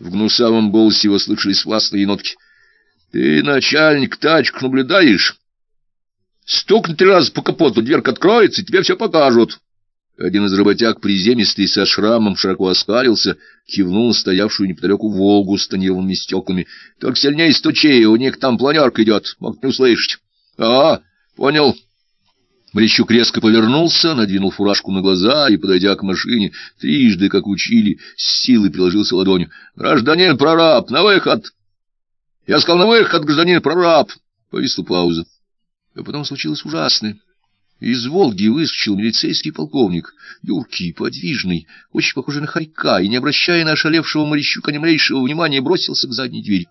В гнусавом голосе его слышались властные нотки. — Ты, начальник, тачку наблюдаешь? Стукни три раза по капоту, дверка откроется, тебе все покажут. Один из работяг, приземистый со шрамом, широко оскалился, кивнул на стоявшую неподалеку «Волгу» с тонированными стеклами. — Только сильнее стучи, у них там планерка идет, мог не услышать. — А, понял. Мрещук резко повернулся, надвинул фуражку на глаза и, подойдя к машине, трижды, как учили, с силой приложился ладонью. — Гражданин прораб, на выход! — Я сказал, на выход, гражданин прораб! Повисла пауза. А потом случилось ужасное. Из Волги выскочил милицейский полковник, юркий, подвижный, очень похожий на хорька, и, не обращая на ошалевшего морячука ни малейшего внимания, бросился к задней двери.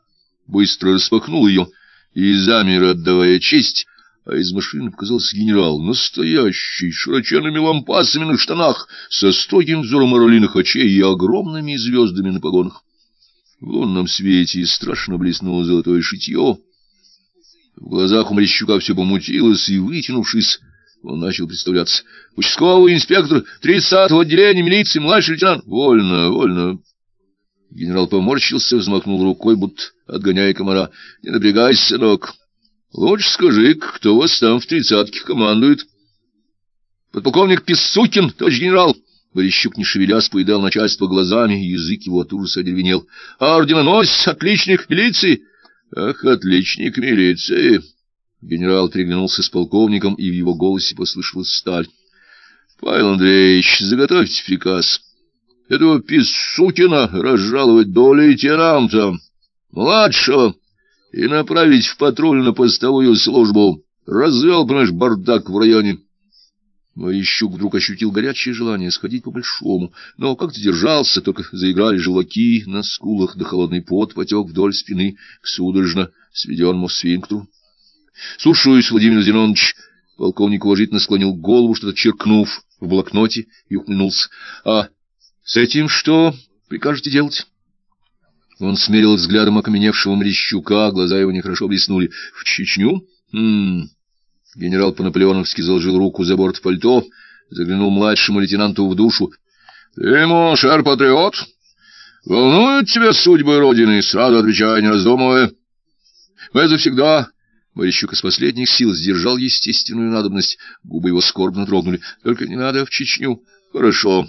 Быстро распахнул ее и замер, отдавая честь, а из машины показался генерал, настоящий, широченными лампасами на штанах, со строгим взором орлиных очей и огромными звездами на погонах. В лунном свете страшно блеснуло золотое шитье. В глазах у Мрещука все помутилось, и, вытянувшись, он начал представляться. Участковый инспектор 30-го отделения милиции, младший лейтенант. Вольно, вольно. Генерал поморщился, взмахнул рукой, будто отгоняя комара. Не напрягайся, сынок. Лучше скажи, кто вас там в тридцатке командует. Подполковник Писсукин, товарищ генерал. Борищук, не шевелясь, поедал начальство глазами, язык его от ужаса одервенел. Орденоносец, отличник милиции. Ах, отличник милиции. Генерал переглянулся с полковником, и в его голосе послышалась сталь. — Павел Андреевич, заготовьте приказ. Этого Писукина разжаловать до лейтенанта, младшего, и направить в патрульно-постовую службу. Развел, понимаешь, бардак в районе. Морищук вдруг ощутил горячее желание сходить по-большому, но как-то держался, только заиграли желаки на скулах, да холодный пот потек вдоль спины к судорожно сведенному сфинктру. — Слушаюсь, Владимир Зинонович. Полковник уважительно склонил голову, что-то черкнув в блокноте, и ухмыльнулся. — А с этим что прикажете делать? Он смерил взглядом окаменевшего Мрещука, глаза его нехорошо блеснули. — В Чечню? Хм. Генерал по-наполеоновски заложил руку за борт пальто, заглянул младшему лейтенанту в душу. — Ты, mon cher, патриот? Волнуют тебя судьбы Родины? Сразу отвечай, не раздумывая. — Мы завсегда Морячук из последних сил сдержал естественную надобность. Губы его скорбно дрогнули. — Только не надо в Чечню. — Хорошо.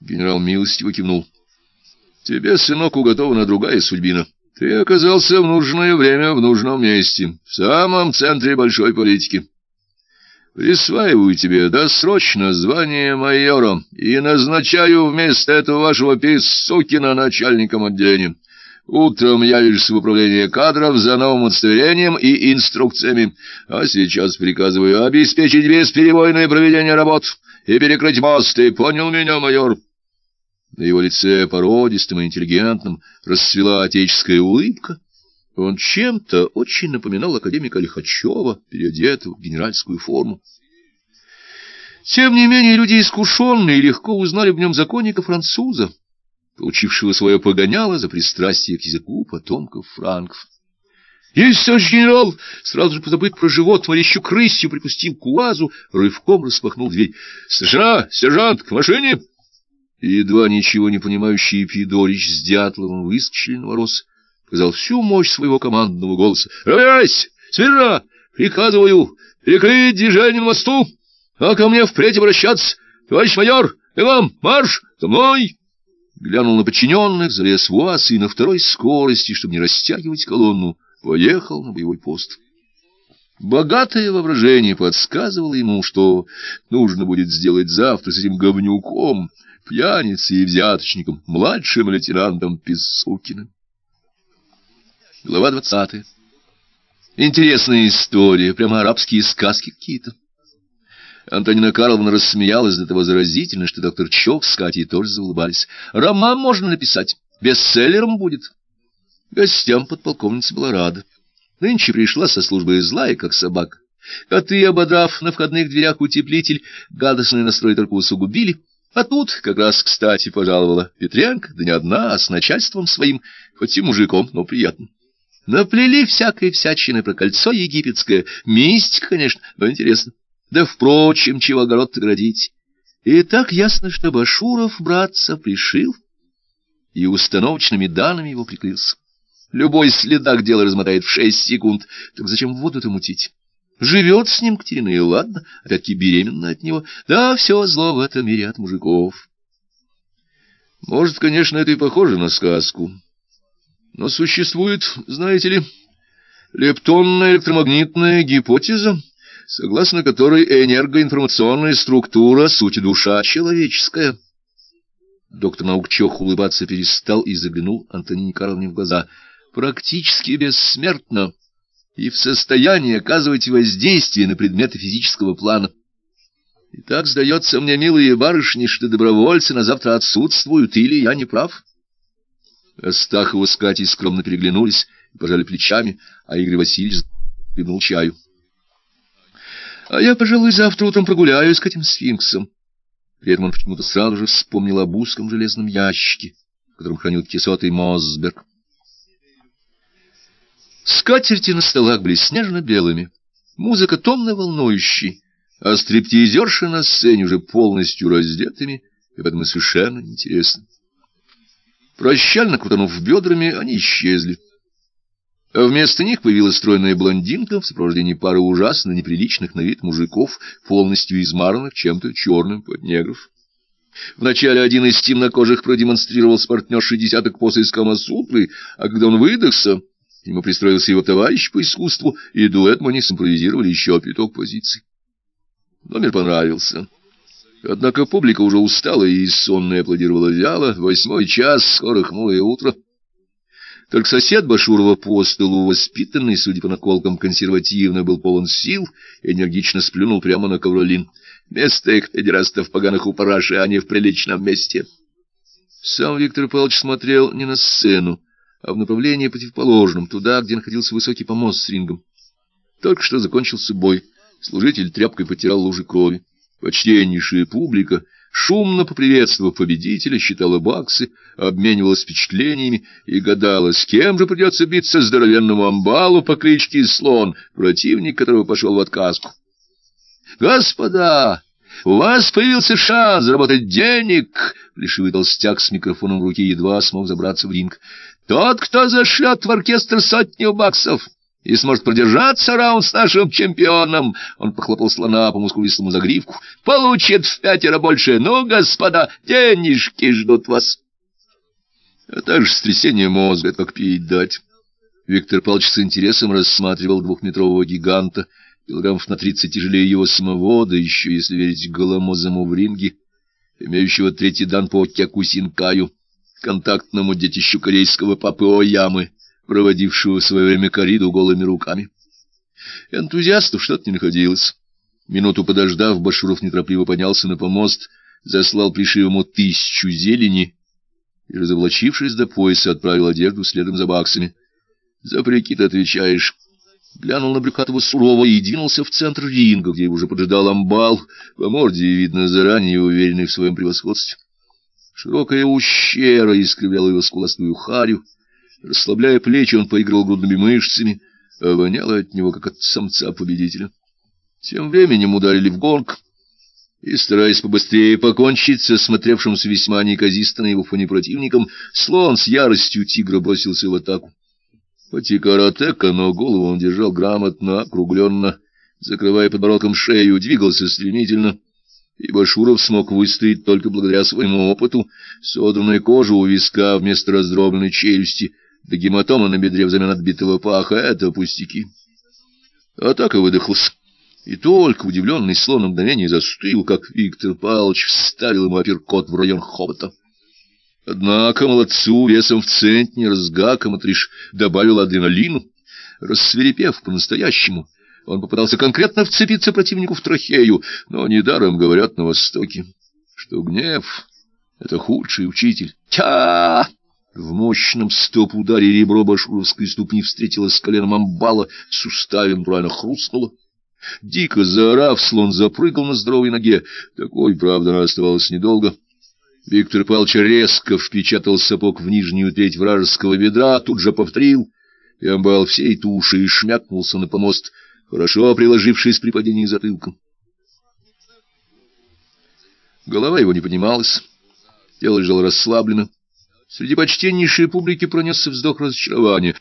Генерал милостиво кивнул. — Тебе, сынок, уготована другая судьбина. Ты оказался в нужное время в нужном месте, в самом центре большой политики. Присваиваю тебе досрочно звание майора и назначаю вместо этого вашего Писсукина начальником отделения. Утром явишься в управление кадров за новым удостоверением и инструкциями, а сейчас приказываю обеспечить бесперебойное проведение работ и перекрыть мост. Ты понял меня, майор?» На его лице, породистым и интеллигентным, расцвела отеческая улыбка. Он чем-то очень напоминал академика Лихачева, переодетого в генеральскую форму. Тем не менее, люди искушенные легко узнали в нем законника-француза получившего свое погоняло за пристрастие к языку потомков франков. Есть, товарищ генерал! Сразу же позабыв про живот, морящу крысью припустил к уазу, рывком распахнул дверь. Старшина, сержант, к машине! Едва ничего не понимающий Пидорич с Дятловым выскочили на мороз, показал всю мощь своего командного голоса. «Равняйся! Смирно! Приказываю! Перекрыть движение на мосту! А ко мне впредь обращаться! Товарищ майор! И вам марш! За мной!» глянул на подчиненных, залез в УАЗ и на второй скорости, чтобы не растягивать колонну, поехал на боевой пост. Богатое воображение подсказывало ему, что нужно будет сделать завтра с этим говнюком, пьяницей и взяточником, младшим лейтенантом Писукиным. Глава двадцатая. Интересная история, прямо арабские сказки какие-то. Антонина Карловна рассмеялась до того заразительно, что доктор Чок с Катей тоже заулыбались. «Роман можно написать. Бестселлером будет». Гостям подполковница была рада. Нынче пришла со службы злая, как собака. Коты, ободрав на входных дверях утеплитель, гадостный настрой только усугубили. А тут как раз кстати пожаловала Петренко, да не одна, а с начальством своим, хоть и мужиком, но приятно. Наплели всякой всячины про кольцо египетское. Мистика, конечно, но интересно. Да, впрочем, чего огород-то. И так ясно, что Башуров, братца, пришил. и установочными данными его прикрылся. Любой следак дело размотает в шесть секунд. Так зачем воду-то мутить? Живет с ним Катерина, и ладно, опять-таки беременна от него. Да, все зло в этом мире от мужиков. Может, конечно, это и похоже на сказку. Но существует, знаете ли, лептонная электромагнитная гипотеза, согласно которой энергоинформационная структура — суть душа человеческая. Доктор наук Чох улыбаться перестал и заглянул Антонине Карловне в глаза. «Практически бессмертно и в состоянии оказывать воздействие на предметы физического плана». И так сдается мне, милые барышни, что добровольцы на завтра отсутствуют, или я не прав? Астахова с Катей скромно переглянулись и пожали плечами, а Игорь Васильевич пивнул чаю. — А я, пожалуй, завтра утром прогуляюсь к этим сфинксам. При этом он почему-то сразу же вспомнил об узком железном ящике, в котором хранил кисотый Мосберг. Скатерти на столах были снежно-белыми, музыка томно волнующей, а стриптизерши на сцене уже полностью раздетыми, и поэтому совершенно неинтересно. Прощально крутанув бедрами, они исчезли. А вместо них появилась стройная блондинка в сопровождении пары ужасно неприличных на вид мужиков, полностью измаранных чем-то черным под негров. Вначале один из темнокожих продемонстрировал с партнершей десяток поз из Камасутры, а когда он выдохся, к нему пристроился его товарищ по искусству, и дуэтом они симпровизировали еще пяток позиций. Номер понравился. Однако публика уже устала и сонная аплодировала вяло. Восьмой час, скоро хмурое утро. Только сосед Башурова по столу, воспитанный, судя по наколкам, консервативно, был полон сил энергично сплюнул прямо на ковролин. Место их педерастов поганых у параши, а не в приличном месте. Сам Виктор Павлович смотрел не на сцену, а в направлении противоположном, туда, где находился высокий помост с рингом. Только что закончился бой. Служитель тряпкой потирал лужи крови. Почтеннейшая публика, шумно поприветствовав победителя, считала баксы, обменивалась впечатлениями и гадала, с кем же придется биться здоровенному амбалу по кличке Слон, противник которого пошел в отказку. «Господа!» «У вас появился шанс заработать денег!» Плешивый толстяк с микрофоном в руке едва смог забраться в ринг. «Тот, кто зашлет в оркестр сотню баксов!» и сможет продержаться раунд с нашим чемпионом. Он похлопал слона по мускулистому загривку. Получит в пятеро больше. Ну, господа, денежки ждут вас. А также стрясение мозга, как пить дать. Виктор Павлович с интересом рассматривал двухметрового гиганта, килограммов на тридцать тяжелее его самого, да еще, если верить голомозому в ринге, имеющего третий дан по Кякусинкаю, контактному детищу корейского папы Оямы проводившего в свое время кориду голыми руками. Энтузиастов что-то не находилось. Минуту подождав, Башуров неторопливо поднялся на помост, заслал Плешивому тысячу зелени и, разоблачившись до пояса, отправил одежду следом за баксами. — За прикид отвечаешь. Глянул на Брюхатова сурово и двинулся в центр ринга, где его уже поджидал амбал, по морде, видно, заранее уверенный в своем превосходстве. Широкая ущера искривляла его скуластую харю, Расслабляя плечи, он поиграл грудными мышцами, а воняло от него, как от самца-победителя. Тем временем ударили в гонг, и, стараясь побыстрее покончить со смотревшимся весьма неказисто на его фоне противником, слон с яростью тигра бросился в атаку. Хоть и каратека, но голову он держал грамотно, округленно, закрывая подбородком шею, двигался стремительно, и Башуров смог выстоять только благодаря своему опыту, содранная кожа у виска вместо раздробленной челюсти — да гематома на бедре взамен отбитого паха — это пустяки. Атака выдохлась. И только удивленный слон мгновение застыл, как Виктор Павлович вставил ему апперкот в район хобота. Однако молодцу весом в центнер с гаком отришь добавил адреналину. Рассверепев по-настоящему, он попытался конкретно вцепиться противнику в трахею, но недаром говорят на Востоке, что гнев — это худший учитель. Тя! В мощном стоп-ударе ребро башуровской ступни встретилось с коленом амбала, в суставе натурально хрустнуло. Дико заорав, слон запрыгал на здоровой ноге. Такой, правда, оставалось недолго. Виктор Павлович резко впечатал сапог в нижнюю треть вражеского ведра, тут же повторил, и амбал всей туши и шмякнулся на помост, хорошо приложившись при падении затылком. Голова его не поднималась, тело лежало расслабленно. Среди почтеннейшей публики пронесся вздох разочарования.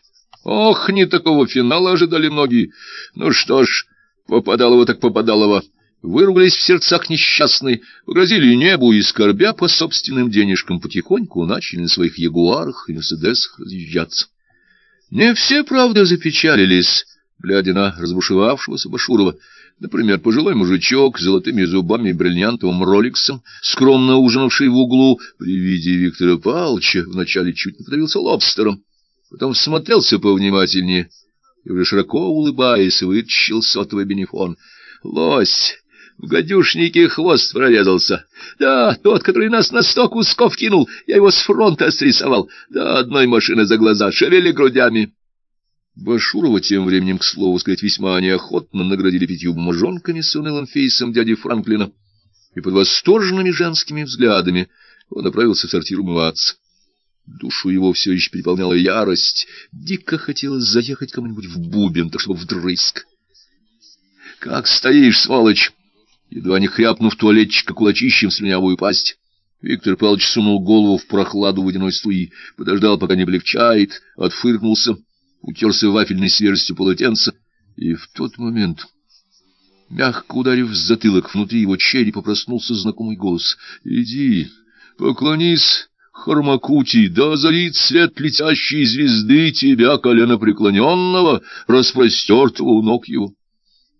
Ох, не такого финала ожидали многие. Ну что ж, попадалово так попадалово. Выругались в сердцах несчастные, погрозили небу и, скорбя по собственным денежкам, потихоньку начали на своих ягуарах и мерседесах разъезжаться. Не все, правда, запечалились, глядя на разбушевавшегося Башурова. Например, пожилой мужичок с золотыми зубами и бриллиантовым роликсом, скромно ужинавший в углу, при виде Виктора Павловича вначале чуть не подавился лобстером, потом всмотрелся повнимательнее и уже широко улыбаясь вытащил сотовый бенефон. «Лось!» В гадюшнике хвост прорезался. Да, тот, который нас на сто кусков кинул, я его с фронта срисовал. Да, одной машины за глаза, шевели грудями. Башурова тем временем, к слову сказать, весьма неохотно наградили пятью бумажонками с унылым фейсом дяди Франклина, и под восторженными женскими взглядами он направился в сортир умываться. Душу его все еще переполняла ярость, дико хотелось заехать кому-нибудь в бубен, так чтобы вдрызг. — Как стоишь, сволочь! Едва не хряпнув туалетчика кулачищем слюнявую пасть. Виктор Павлович сунул голову в прохладу водяной струи, подождал, пока не облегчает, отфыркнулся, утерся вафельной свежестью полотенца, и в тот момент, мягко ударив в затылок, внутри его черепа проснулся знакомый голос. — Иди, поклонись, Хармакути, да озарит свет летящей звезды тебя, колено преклоненного, распростертого у ног его.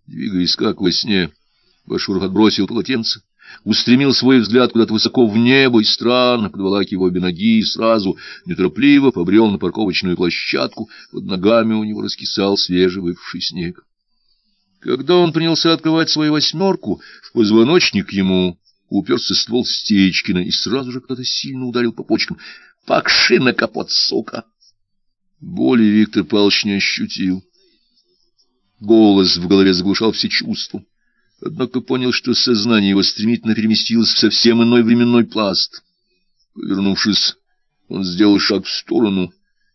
Двигаясь как во сне, — Башуров отбросил полотенце, устремил свой взгляд куда-то высоко в небо и странно, подволакивая обе ноги, и сразу неторопливо побрел на парковочную площадку, под ногами у него раскисал свежевыпавший снег. Когда он принялся открывать свою восьмерку, в позвоночник ему уперся ствол Стечкина, и сразу же кто-то сильно ударил по почкам. «Пакши на капот, сука!» Боли Виктор Павлович не ощутил. Голос в голове заглушал все чувства однако понял, что сознание его стремительно переместилось в совсем иной временной пласт. Повернувшись, он сделал шаг в сторону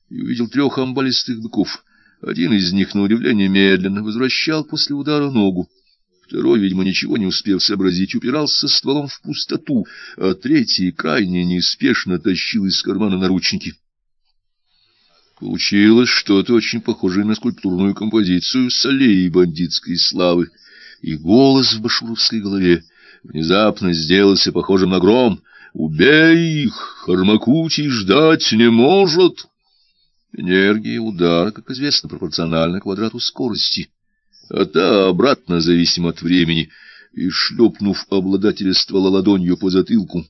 и увидел трех амбалистых быков. Один из них, на удивление, медленно возвращал после удара ногу. Второй, видимо, ничего не успев сообразить, упирался стволом в пустоту, а третий крайне неспешно тащил из кармана наручники. Получилось что-то очень похожее на скульптурную композицию с аллеей бандитской славы — и голос в башуровской голове внезапно сделался похожим на гром. «Убей их! Хармакутий ждать не может!» Энергия удара, как известно, пропорциональна квадрату скорости, а та обратно зависима от времени, и, шлепнув обладателя ствола ладонью по затылку,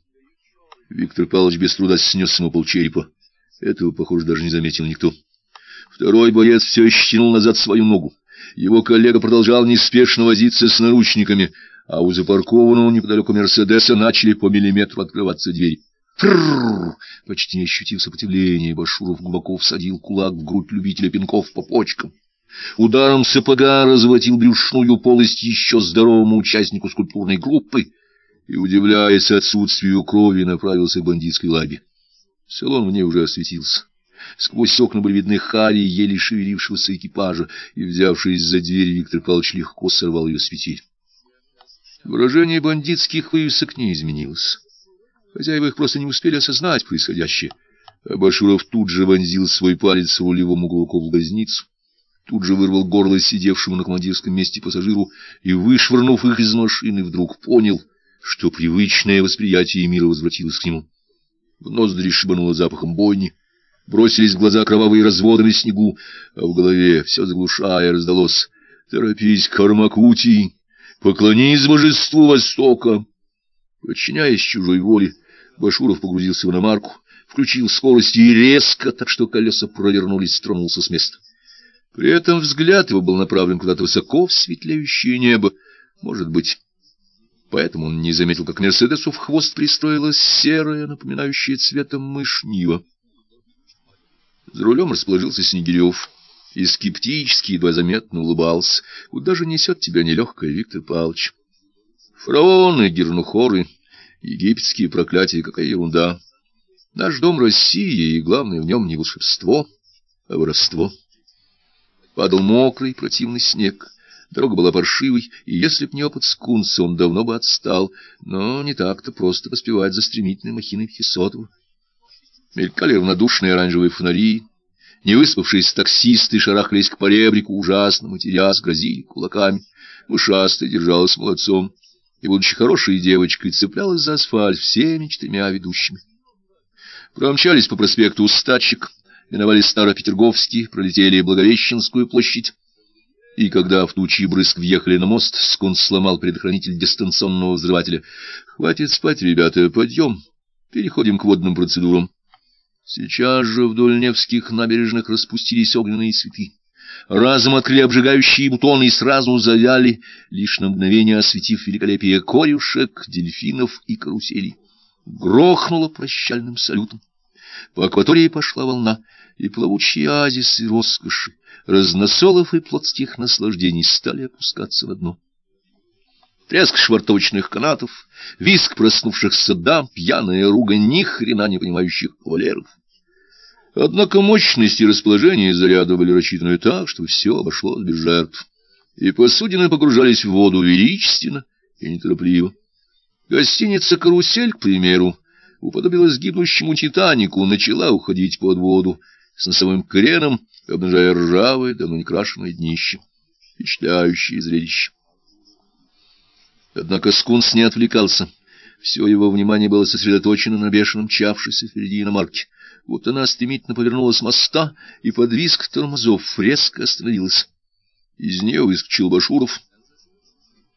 Виктор Павлович без труда снес ему полчерепа. Этого, похоже, даже не заметил никто. Второй боец все еще тянул назад свою ногу. Его коллега продолжал неспешно возиться с наручниками, а у запаркованного неподалеку Мерседеса начали по миллиметру открываться двери. Фрррр! Почти не ощутив сопротивления, Башуров глубоко всадил кулак в грудь любителя пинков по почкам. Ударом сапога разводил брюшную полость еще здоровому участнику скульптурной группы и, удивляясь отсутствию крови, направился к бандитской лабе. Салон в ней уже осветился. Сквозь окна были видны хари еле шевелившегося экипажа, и, взявшись за дверь, Виктор Павлович легко сорвал ее светиль. Выражение бандитских вывесок не изменилось. Хозяева их просто не успели осознать происходящее. А Башуров тут же вонзил свой палец рулевому глубоко в глазницу, тут же вырвал горло сидевшему на командирском месте пассажиру и, вышвырнув их из машины, вдруг понял, что привычное восприятие мира возвратилось к нему. В ноздри шибануло запахом бойни, бросились в глаза кровавые разводы на снегу, а в голове, все заглушая, раздалось «Торопись, Кармакути, поклонись божеству Востока!» Подчиняясь чужой воле, Башуров погрузился в иномарку, включил скорость и резко, так что колеса провернулись, тронулся с места. При этом взгляд его был направлен куда-то высоко в светлеющее небо, может быть... Поэтому он не заметил, как Мерседесу в хвост пристроилась серая, напоминающая цветом мышь Нива. За рулем расположился Снегирев и скептически, едва заметно улыбался. Куда же несет тебя нелегкая, Виктор Павлович? Фараоны, гернухоры, египетские проклятия, какая ерунда. Наш дом России, и главное в нем не волшебство, а воровство. Падал мокрый, противный снег. Дорога была паршивой, и если б не опыт скунса, он давно бы отстал. Но не так-то просто поспевать за стремительной махиной Хисотова. Мелькали равнодушные оранжевые фонари, невыспавшиеся таксисты шарахались к поребрику, ужасно матерясь, грозили кулаками. Ушастая держалась молодцом и, будучи хорошей девочкой, цеплялась за асфальт всеми четырьмя ведущими. Промчались по проспекту Устатчик, миновали Старопетерговский, пролетели Благовещенскую площадь. И когда в тучи брызг въехали на мост, Скунс сломал предохранитель дистанционного взрывателя. «Хватит спать, ребята, подъем. Переходим к водным процедурам». Сейчас же вдоль Невских набережных распустились огненные цветы. Разом открыли обжигающие бутоны и сразу завяли, лишь на мгновение осветив великолепие корюшек, дельфинов и каруселей. Грохнуло прощальным салютом. По акватории пошла волна, и плавучие оазисы роскоши, разносолов и плотских наслаждений стали опускаться в дно. Треск швартовочных канатов, виск проснувшихся дам, пьяная ругань ни хрена не понимающих кавалеров. Однако мощность и расположение заряда были рассчитаны так, что все обошлось без жертв, и посудины погружались в воду величественно и неторопливо. Гостиница «Карусель», к примеру, уподобилась гибнущему «Титанику», начала уходить под воду с носовым креном, обнажая ржавое, давно не крашеное днище. Впечатляющее зрелище. Однако Скунс не отвлекался. Все его внимание было сосредоточено на бешеном мчавшейся впереди иномарке. Вот она стремительно повернулась с моста и под визг тормозов резко остановилась. Из нее выскочил Башуров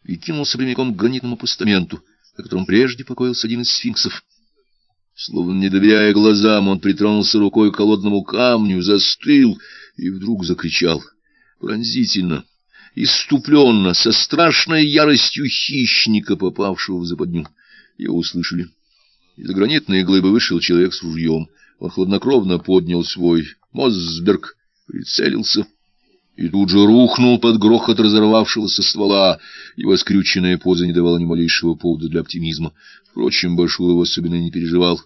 и кинулся прямиком к гранитному постаменту, на котором прежде покоился один из сфинксов. Словно не доверяя глазам, он притронулся рукой к холодному камню, застыл и вдруг закричал пронзительно, иступленно, со страшной яростью хищника, попавшего в западню. Его услышали. Из гранитной глыбы вышел человек с ружьем. Он хладнокровно поднял свой Мосберг, прицелился и тут же рухнул под грохот разорвавшегося ствола. Его скрюченная поза не давала ни малейшего повода для оптимизма. Впрочем, Башуров особенно не переживал.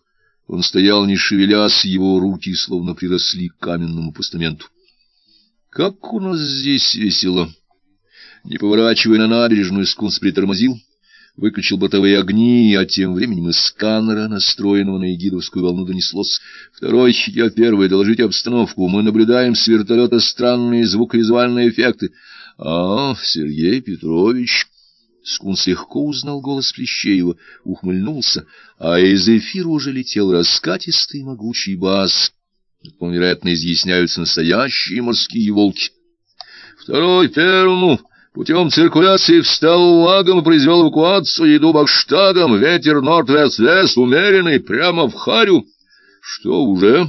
Он стоял, не шевелясь, его руки словно приросли к каменному постаменту. Как у нас здесь весело! Не поворачивая на набережную, Скунс притормозил, выключил бортовые огни, а тем временем из сканера, настроенного на егидовскую волну, донеслось. Второй, я первый, доложите обстановку. Мы наблюдаем с вертолета странные звуковизуальные эффекты. А, Сергей Петрович... Скунс легко узнал голос Плещеева, ухмыльнулся, а из эфира уже летел раскатистый могучий бас. Он, вероятно, изъясняются настоящие морские волки. Второй первому путем циркуляции встал лагом и произвел эвакуацию, иду бакштагом, ветер норд-вест-вест, умеренный, прямо в харю. Что уже?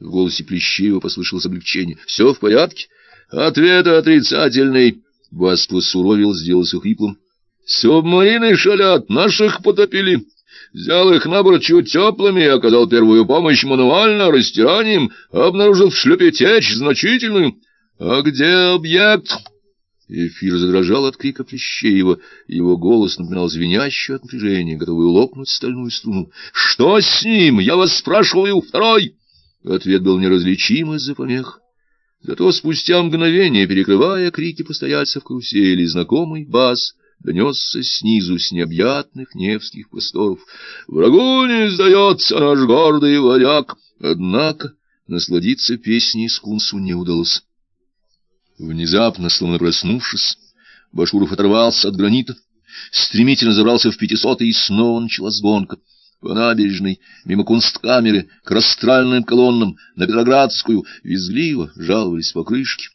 В голосе Плещеева послышалось облегчение. Все в порядке? Ответ отрицательный. Бас посуровил, сделался хриплым. Субмарины шалят, наших потопили. Взял их на борт чуть теплыми, оказал первую помощь мануально, растиранием, обнаружил в шлюпе течь значительную. А где объект? Эфир задрожал от крика Плещеева, его голос напоминал звенящее от напряжения, готовый лопнуть стальную струну. «Что с ним? Я вас спрашиваю, второй!» Ответ был неразличим из-за помех. Зато спустя мгновение, перекрывая крики постояльцев карусели, знакомый бас донесся снизу с необъятных невских просторов. «Врагу не сдается наш гордый варяг!» Однако насладиться песней скунсу не удалось. Внезапно, словно проснувшись, Башуров оторвался от гранита, стремительно забрался в пятисотый, и снова началась гонка. По набережной, мимо кунсткамеры, к растральным колоннам, на Петроградскую, визгливо жаловались покрышки.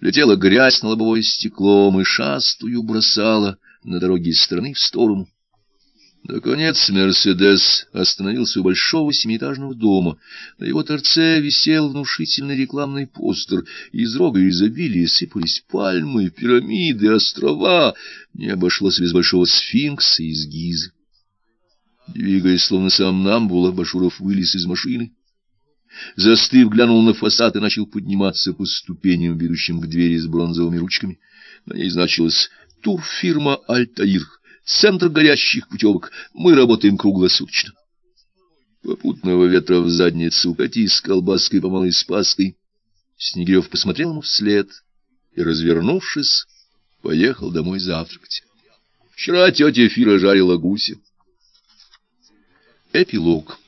Летела грязь на лобовое стекло, мышастую бросала на дороге из стороны в сторону. Наконец «Мерседес» остановился у большого семиэтажного дома. На его торце висел внушительный рекламный постер. Из рога изобилия сыпались пальмы, пирамиды, острова. Не обошлось без большого сфинкса из гизы. Двигаясь, словно сам Намбула, Башуров вылез из машины. Застыв, глянул на фасад и начал подниматься по ступеням, ведущим к двери с бронзовыми ручками. На ней значилось «Турфирма Альтаир». Центр горящих путевок. Мы работаем круглосуточно. Попутного ветра в задницу, кати с колбаской по малой спаской. Снегирев посмотрел ему вслед и, развернувшись, поехал домой завтракать. Вчера тетя Фира жарила гуся. Эпилог.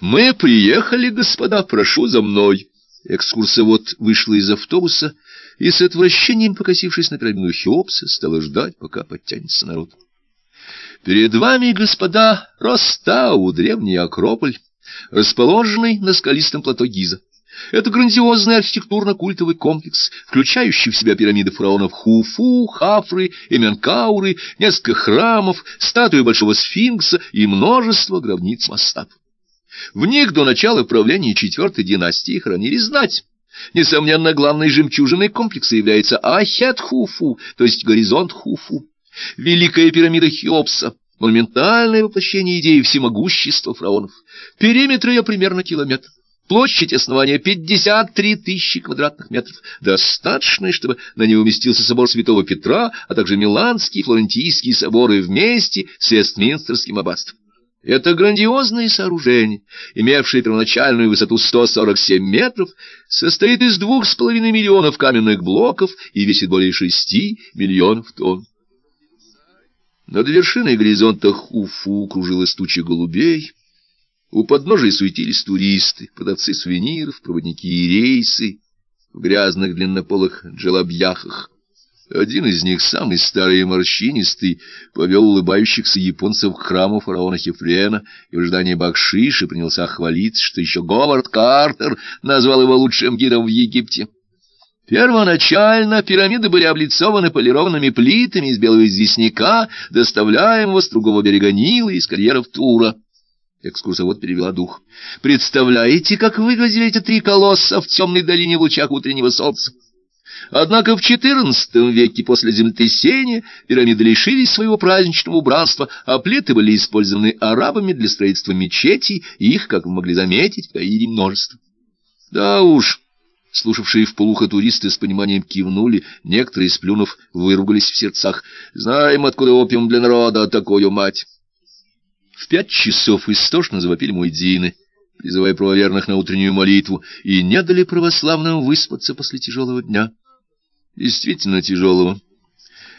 Мы приехали, господа, прошу за мной. Экскурсовод вышла из автобуса и с отвращением, покосившись на пирамиду Хеопса, стала ждать, пока подтянется народ. Перед вами, господа, Ростау, древний Акрополь, расположенный на скалистом плато Гиза. Это грандиозный архитектурно-культовый комплекс, включающий в себя пирамиды фараонов Хуфу, Хафры и Менкауры, несколько храмов, статуи Большого Сфинкса и множество гробниц мастав. В них до начала правления четвертой династии хранили знать. Несомненно, главной жемчужиной комплекса является Ахет-Хуфу, то есть горизонт Хуфу. Великая пирамида Хеопса, монументальное воплощение идеи всемогущества фараонов. Периметр ее примерно километр. Площадь основания 53 тысячи квадратных метров, достаточно, чтобы на ней уместился собор Святого Петра, а также Миланский и Флорентийский соборы вместе с Вестминстерским аббатством. Это грандиозное сооружение, имевшее первоначальную высоту 147 метров, состоит из двух с половиной миллионов каменных блоков и весит более шести миллионов тонн. Над вершиной горизонта Хуфу кружилась туча голубей, у подножия суетились туристы, продавцы сувениров, проводники и рейсы в грязных длиннополых джелобьяхах. Один из них, самый старый и морщинистый, повел улыбающихся японцев к храму фараона Хефрена и в ожидании бакшиша принялся хвалиться, что еще Говард Картер назвал его лучшим гидом в Египте. Первоначально пирамиды были облицованы полированными плитами из белого известняка, доставляемого с другого берега Нила из карьеров Тура. Экскурсовод перевела дух. «Представляете, как выглядели эти три колосса в темной долине в лучах утреннего солнца? Однако в XIV веке после землетрясения пирамиды лишились своего праздничного убранства, а плиты были использованы арабами для строительства мечетей, и их, как вы могли заметить, таили множество. Да уж, слушавшие в полухо туристы с пониманием кивнули, некоторые, сплюнув, выругались в сердцах. «Знаем, откуда опиум для народа, такую мать!» В пять часов истошно завопили муэдзины, призывая правоверных на утреннюю молитву, и не дали православным выспаться после тяжелого дня. Действительно тяжелого.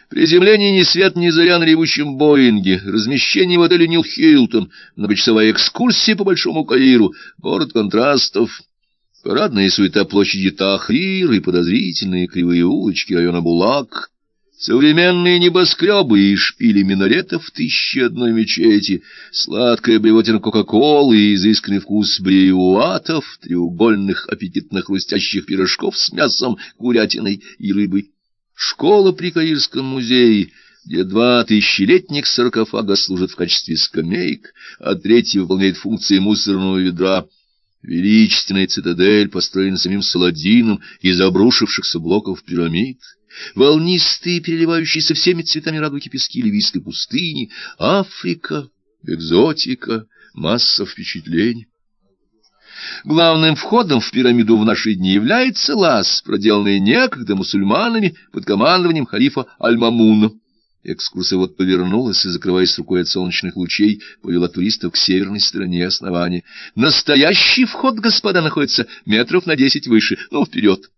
Приземление ни свет ни заря на ревущем Боинге, размещение в отеле Нил Хилтон, многочасовая экскурсия по Большому Каиру, город контрастов, парадная суета площади Тахрир и подозрительные кривые улочки района Булак — Современные небоскребы и шпили минаретов тысячи одной мечети, сладкая блевотина Кока-Колы и изысканный вкус бриуатов, треугольных аппетитно хрустящих пирожков с мясом, курятиной и рыбой. Школа при Каирском музее, где два тысячелетних саркофага служат в качестве скамеек, а третий выполняет функции мусорного ведра. Величественная цитадель построена самим Саладином из обрушившихся блоков пирамид — волнистые, переливающиеся всеми цветами радуги пески ливийской пустыни, Африка, экзотика, масса впечатлений. Главным входом в пирамиду в наши дни является лаз, проделанный некогда мусульманами под командованием халифа Аль-Мамуна. Экскурсовод повернулась и, закрываясь рукой от солнечных лучей, повела туристов к северной стороне основания. Настоящий вход, господа, находится метров на десять выше. Ну, вперед!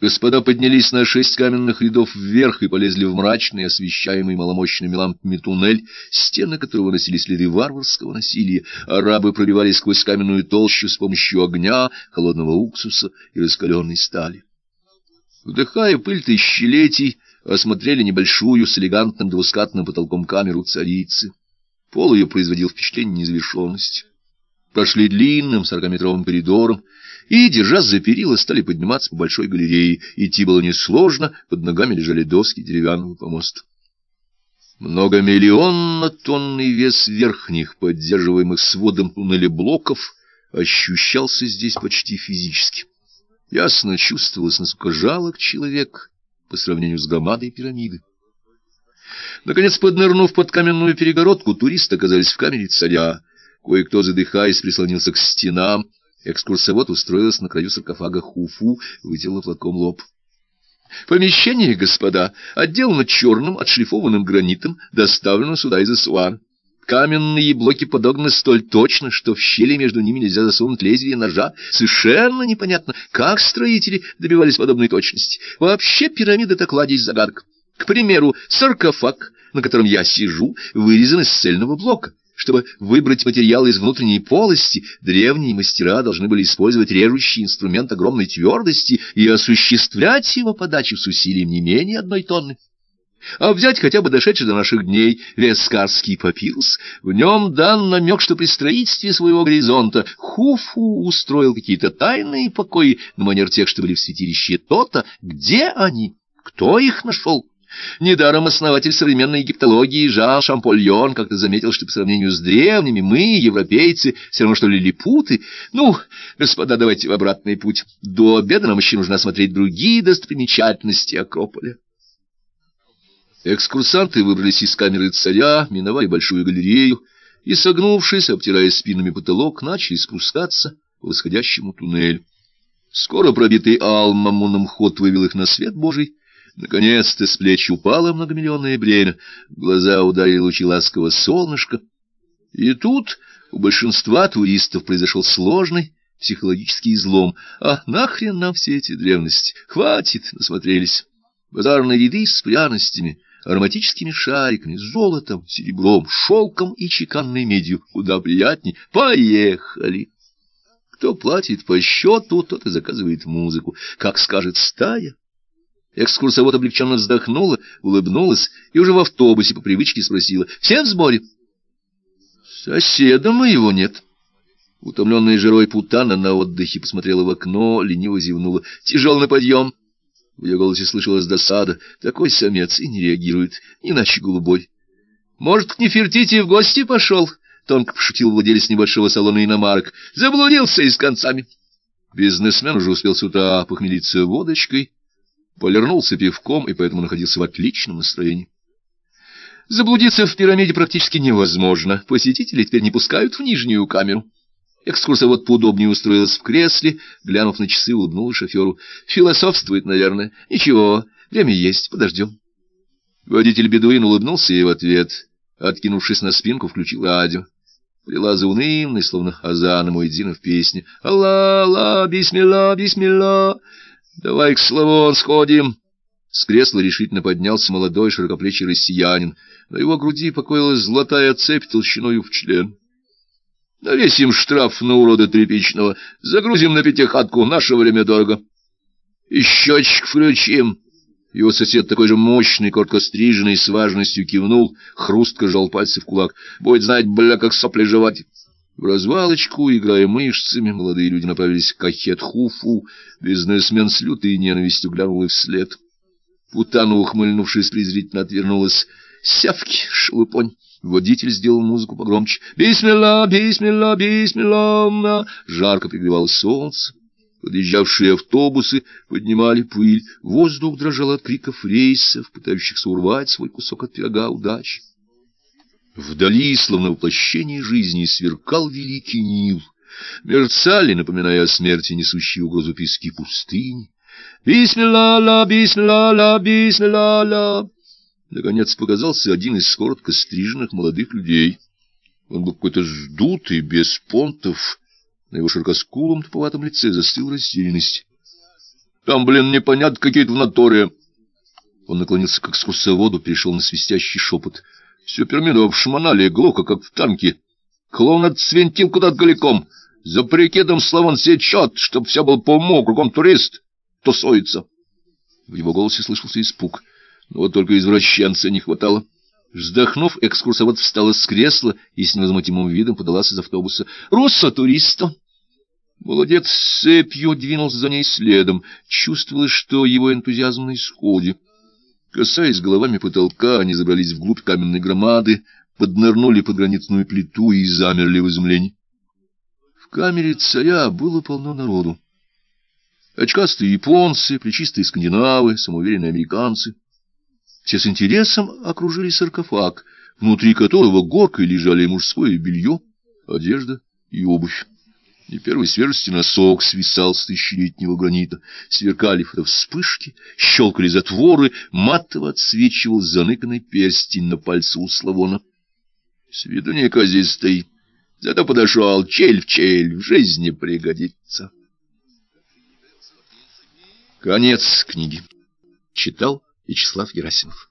Господа поднялись на шесть каменных рядов вверх и полезли в мрачный, освещаемый маломощными лампами туннель, стены которого носили следы варварского насилия. Арабы пробивались сквозь каменную толщу с помощью огня, холодного уксуса и раскаленной стали. Вдыхая пыль тысячелетий, осмотрели небольшую с элегантным двускатным потолком камеру царицы. Пол ее производил впечатление незавершенности. Прошли длинным сорокаметровым коридором, и, держась за перила, стали подниматься по большой галерее. Идти было несложно, под ногами лежали доски деревянного помоста. Многомиллионно-тонный вес верхних, поддерживаемых сводом туннеля блоков, ощущался здесь почти физически. Ясно чувствовалось, насколько жалок человек по сравнению с громадой пирамиды. Наконец, поднырнув под каменную перегородку, туристы оказались в камере царя. Кое-кто, задыхаясь, прислонился к стенам, Экскурсовод устроилась на краю саркофага Хуфу, вытерла платком лоб. Помещение, господа, отделано черным отшлифованным гранитом, доставлено сюда из Асуан. Каменные блоки подогнаны столь точно, что в щели между ними нельзя засунуть лезвие ножа. Совершенно непонятно, как строители добивались подобной точности. Вообще пирамида — это кладезь загадок. К примеру, саркофаг, на котором я сижу, вырезан из цельного блока Чтобы выбрать материал из внутренней полости, древние мастера должны были использовать режущий инструмент огромной твердости и осуществлять его подачу с усилием не менее одной тонны. А взять хотя бы дошедший до наших дней Лескарский папирус, в нем дан намек, что при строительстве своего горизонта Хуфу устроил какие-то тайные покои на манер тех, что были в святилище то-то. Где они? Кто их нашел? Недаром основатель современной египтологии Жан Шампольон как-то заметил, что по сравнению с древними мы, европейцы, все равно что лилипуты. Ну, господа, давайте в обратный путь. До обеда нам еще нужно осмотреть другие достопримечательности Акрополя. Экскурсанты выбрались из камеры царя, миновали большую галерею и, согнувшись, обтирая спинами потолок, начали спускаться по восходящему туннелю. Скоро пробитый алмамуном ход вывел их на свет Божий. Наконец-то с плеч упало многомиллионное бремя, глаза ударили лучи ласкового солнышка. И тут у большинства туристов произошел сложный психологический излом. А нахрен нам все эти древности? Хватит, насмотрелись. Базарные ряды с пряностями — ароматическими шариками, золотом, серебром, шелком и чеканной медью. Куда приятней. Поехали! Кто платит по счету, тот и заказывает музыку. Как скажет стая. Экскурсовод облегченно вздохнула, улыбнулась и уже в автобусе по привычке спросила. «Все в сборе?» «Соседа моего нет». Утомленная жирой путана на отдыхе посмотрела в окно, лениво зевнула. «Тяжел на подъем». В ее голосе слышалась досада. Такой самец и не реагирует, иначе голубой. — Может, к Нефертити в гости пошел? — тонко пошутил владелец небольшого салона иномарок. — Заблудился и с концами. Бизнесмен уже успел с утра похмелиться водочкой, полирнулся пивком и поэтому находился в отличном настроении. Заблудиться в пирамиде практически невозможно. Посетители теперь не пускают в нижнюю камеру. Экскурсовод поудобнее устроилась в кресле, глянув на часы, улыбнулась шоферу. Философствует, наверное. Ничего, время есть, подождем. Водитель бедуин улыбнулся ей в ответ. Откинувшись на спинку, включил радио. Плела заунывной, словно Азана Муэдзина в песне. «Алла, алла, бисмилла, бисмилла! Давай к Славон сходим!» С кресла решительно поднялся молодой широкоплечий россиянин. На его груди покоилась золотая цепь толщиною в член. Навесим штраф на урода тряпичного, загрузим на пятихатку, наше время дорого. И счетчик включим. Его сосед такой же мощный, коротко стриженный, с важностью кивнул, хрустко жал пальцы в кулак. Будет знать, бля, как сопли жевать. В развалочку, играя мышцами, молодые люди направились к Ахет-Хуфу. Бизнесмен с лютой ненавистью глянул их вслед. Путана, ухмыльнувшись, презрительно отвернулась. «Сявки, шелупонь!» Водитель сделал музыку погромче. «Бисмилла, бисмилла, бисмилла!» Жарко пригревало солнце. Подъезжавшие автобусы поднимали пыль. Воздух дрожал от криков рейсов, пытающихся урвать свой кусок от пирога удачи. Вдали, словно воплощение жизни, сверкал великий Нил. Мерцали, напоминая о смерти, несущие угрозу пески пустыни. «Бисмилла-ла, бисмилла-ла, бисмилла-ла!» Наконец показался один из коротко стриженных молодых людей. Он был какой-то сдутый, без понтов. На его широкоскулом туповатом лице застыл растерянность. — Там, блин, непонятно какие-то в натуре. Он наклонился к экскурсоводу, перешел на свистящий шепот. — Все пирамида обшмонали, глухо, как в танке. Клоун отсвинтил куда-то голиком. За прикидом Славон сечет, чтоб все было по уму, кругом турист тусуется. В его голосе слышался испуг. Вот только извращенца не хватало. Вздохнув, экскурсовод встала с кресла и с невозмутимым видом подалась из автобуса. «Руссо туристо!» Молодец с цепью двинулся за ней следом. Чувствовалось, что его энтузиазм на исходе. Касаясь головами потолка, они забрались вглубь каменной громады, поднырнули под гранитную плиту и замерли в изумлении. В камере царя было полно народу. Очкастые японцы, плечистые скандинавы, самоуверенные американцы — все с интересом окружили саркофаг, внутри которого горкой лежали мужское белье, одежда и обувь. И первой свежести носок свисал с тысячелетнего гранита. Сверкали фотовспышки, щелкали затворы, матово отсвечивал заныканный перстень на пальце у Славона. С виду неказистый, зато подошел чель в чель, в жизни пригодится. Конец книги. Читал Вячеслав Герасимов